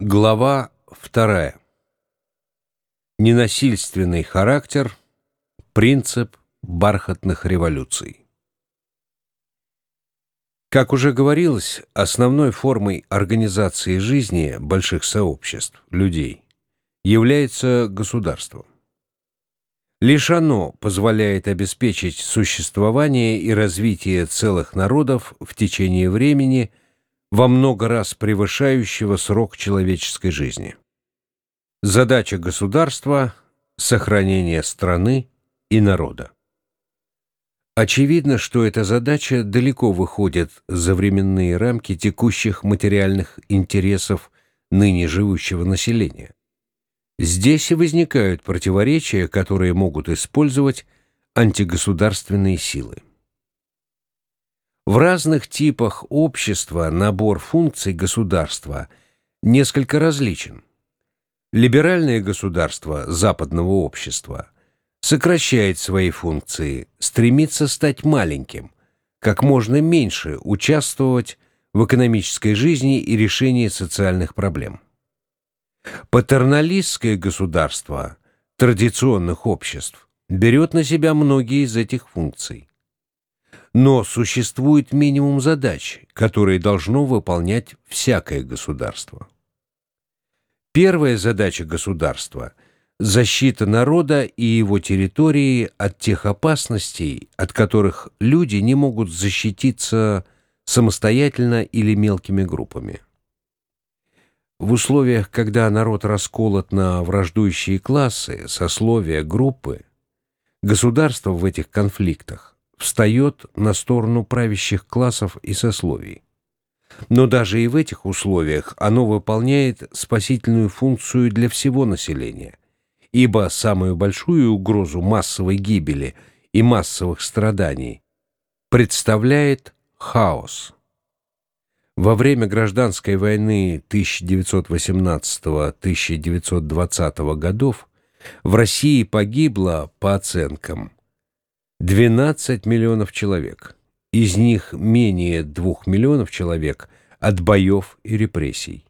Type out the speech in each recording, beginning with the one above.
Глава вторая. Ненасильственный характер. Принцип бархатных революций. Как уже говорилось, основной формой организации жизни больших сообществ, людей, является государство. Лишь оно позволяет обеспечить существование и развитие целых народов в течение времени – во много раз превышающего срок человеческой жизни. Задача государства – сохранение страны и народа. Очевидно, что эта задача далеко выходит за временные рамки текущих материальных интересов ныне живущего населения. Здесь и возникают противоречия, которые могут использовать антигосударственные силы. В разных типах общества набор функций государства несколько различен. Либеральное государство западного общества сокращает свои функции, стремится стать маленьким, как можно меньше участвовать в экономической жизни и решении социальных проблем. Патерналистское государство традиционных обществ берет на себя многие из этих функций. Но существует минимум задач, которые должно выполнять всякое государство. Первая задача государства – защита народа и его территории от тех опасностей, от которых люди не могут защититься самостоятельно или мелкими группами. В условиях, когда народ расколот на враждующие классы, сословия, группы, государство в этих конфликтах встает на сторону правящих классов и сословий. Но даже и в этих условиях оно выполняет спасительную функцию для всего населения, ибо самую большую угрозу массовой гибели и массовых страданий представляет хаос. Во время гражданской войны 1918-1920 годов в России погибло, по оценкам, 12 миллионов человек. Из них менее 2 миллионов человек от боев и репрессий.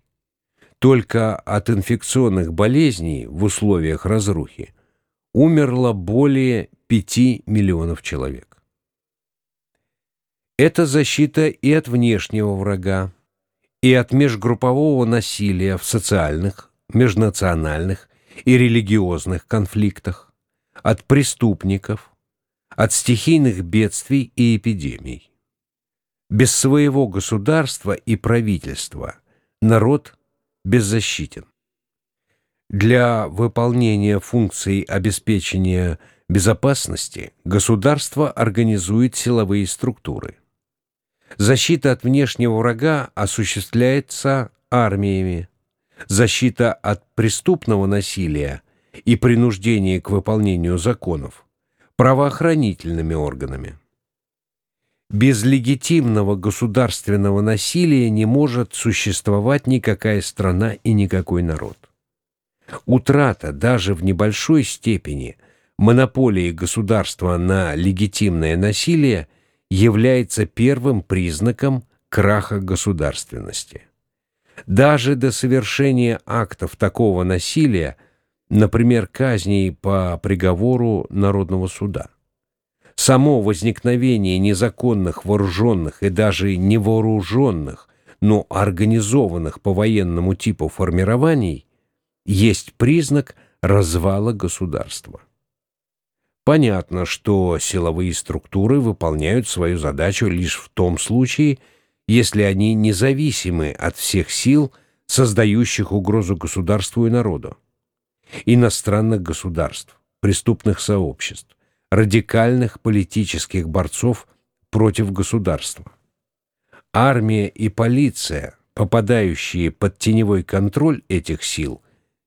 Только от инфекционных болезней в условиях разрухи умерло более 5 миллионов человек. Это защита и от внешнего врага, и от межгруппового насилия в социальных, межнациональных и религиозных конфликтах, от преступников – от стихийных бедствий и эпидемий. Без своего государства и правительства народ беззащитен. Для выполнения функций обеспечения безопасности государство организует силовые структуры. Защита от внешнего врага осуществляется армиями. Защита от преступного насилия и принуждения к выполнению законов правоохранительными органами. Без легитимного государственного насилия не может существовать никакая страна и никакой народ. Утрата даже в небольшой степени монополии государства на легитимное насилие является первым признаком краха государственности. Даже до совершения актов такого насилия – например, казней по приговору Народного суда. Само возникновение незаконных вооруженных и даже невооруженных, но организованных по военному типу формирований есть признак развала государства. Понятно, что силовые структуры выполняют свою задачу лишь в том случае, если они независимы от всех сил, создающих угрозу государству и народу иностранных государств, преступных сообществ, радикальных политических борцов против государства. Армия и полиция, попадающие под теневой контроль этих сил,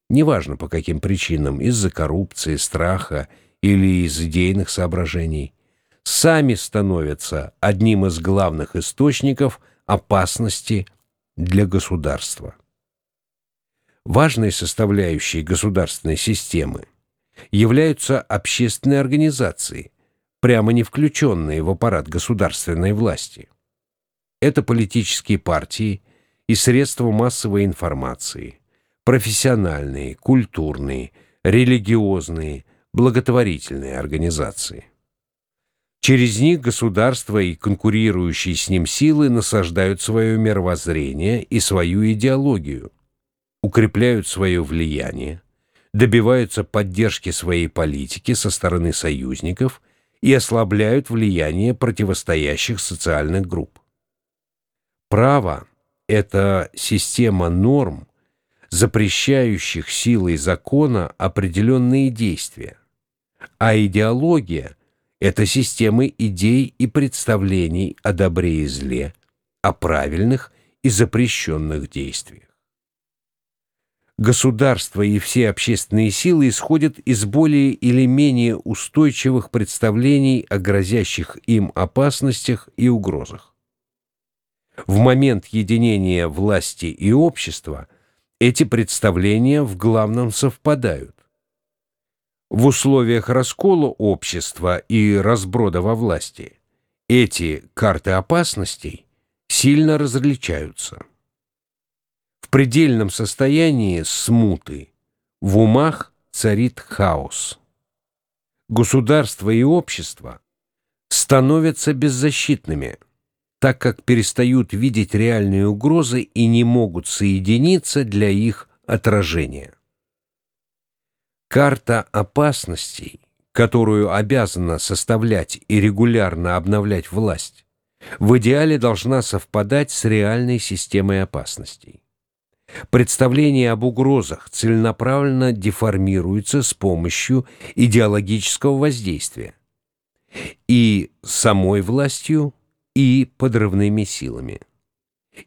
неважно по каким причинам, из-за коррупции, страха или из идейных соображений, сами становятся одним из главных источников опасности для государства важной составляющей государственной системы являются общественные организации, прямо не включенные в аппарат государственной власти. Это политические партии и средства массовой информации, профессиональные, культурные, религиозные, благотворительные организации. Через них государство и конкурирующие с ним силы насаждают свое мировоззрение и свою идеологию, укрепляют свое влияние, добиваются поддержки своей политики со стороны союзников и ослабляют влияние противостоящих социальных групп. Право – это система норм, запрещающих силой закона определенные действия, а идеология – это системы идей и представлений о добре и зле, о правильных и запрещенных действиях. Государство и все общественные силы исходят из более или менее устойчивых представлений о грозящих им опасностях и угрозах. В момент единения власти и общества эти представления в главном совпадают. В условиях раскола общества и разброда во власти эти карты опасностей сильно различаются. В предельном состоянии смуты в умах царит хаос. Государство и общество становятся беззащитными, так как перестают видеть реальные угрозы и не могут соединиться для их отражения. Карта опасностей, которую обязана составлять и регулярно обновлять власть, в идеале должна совпадать с реальной системой опасностей. Представление об угрозах целенаправленно деформируется с помощью идеологического воздействия и самой властью, и подрывными силами.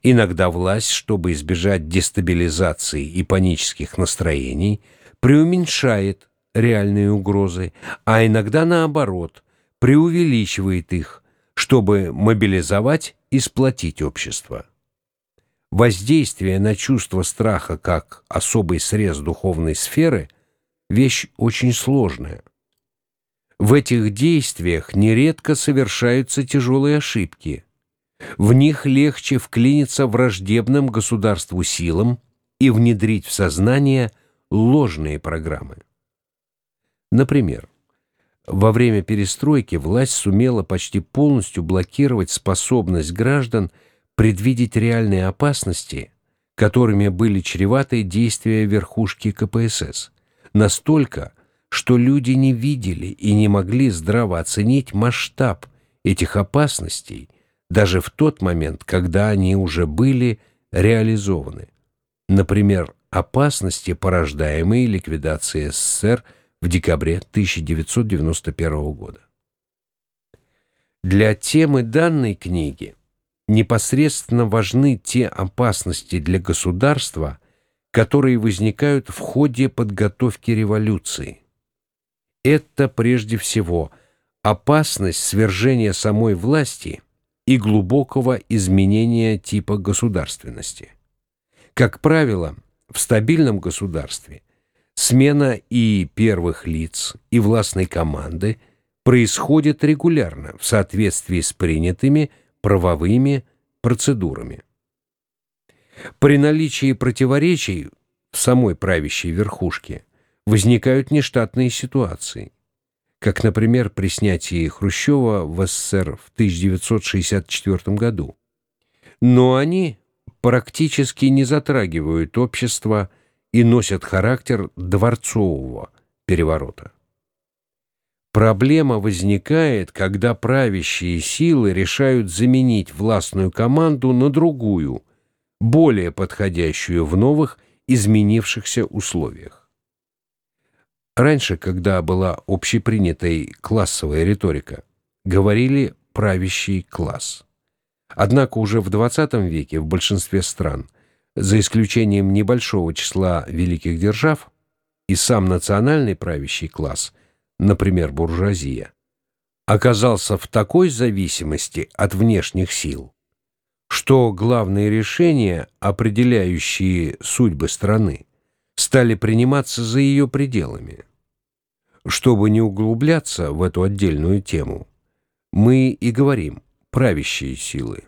Иногда власть, чтобы избежать дестабилизации и панических настроений – преуменьшает реальные угрозы, а иногда наоборот, преувеличивает их, чтобы мобилизовать и сплотить общество. Воздействие на чувство страха как особый срез духовной сферы – вещь очень сложная. В этих действиях нередко совершаются тяжелые ошибки. В них легче вклиниться враждебным государству силам и внедрить в сознание – ложные программы. Например, во время перестройки власть сумела почти полностью блокировать способность граждан предвидеть реальные опасности, которыми были чреваты действия верхушки КПСС, настолько, что люди не видели и не могли здраво оценить масштаб этих опасностей даже в тот момент, когда они уже были реализованы. Например, опасности, порождаемые ликвидацией СССР в декабре 1991 года. Для темы данной книги непосредственно важны те опасности для государства, которые возникают в ходе подготовки революции. Это прежде всего опасность свержения самой власти и глубокого изменения типа государственности. Как правило, в стабильном государстве смена и первых лиц, и властной команды происходит регулярно в соответствии с принятыми правовыми процедурами. При наличии противоречий в самой правящей верхушке возникают нештатные ситуации, как, например, при снятии Хрущева в СССР в 1964 году. Но они практически не затрагивают общество и носят характер дворцового переворота. Проблема возникает, когда правящие силы решают заменить властную команду на другую, более подходящую в новых, изменившихся условиях. Раньше, когда была общепринятой классовая риторика, говорили «правящий класс». Однако уже в XX веке в большинстве стран, за исключением небольшого числа великих держав, и сам национальный правящий класс, например, буржуазия, оказался в такой зависимости от внешних сил, что главные решения, определяющие судьбы страны, стали приниматься за ее пределами. Чтобы не углубляться в эту отдельную тему, мы и говорим – правящие силы.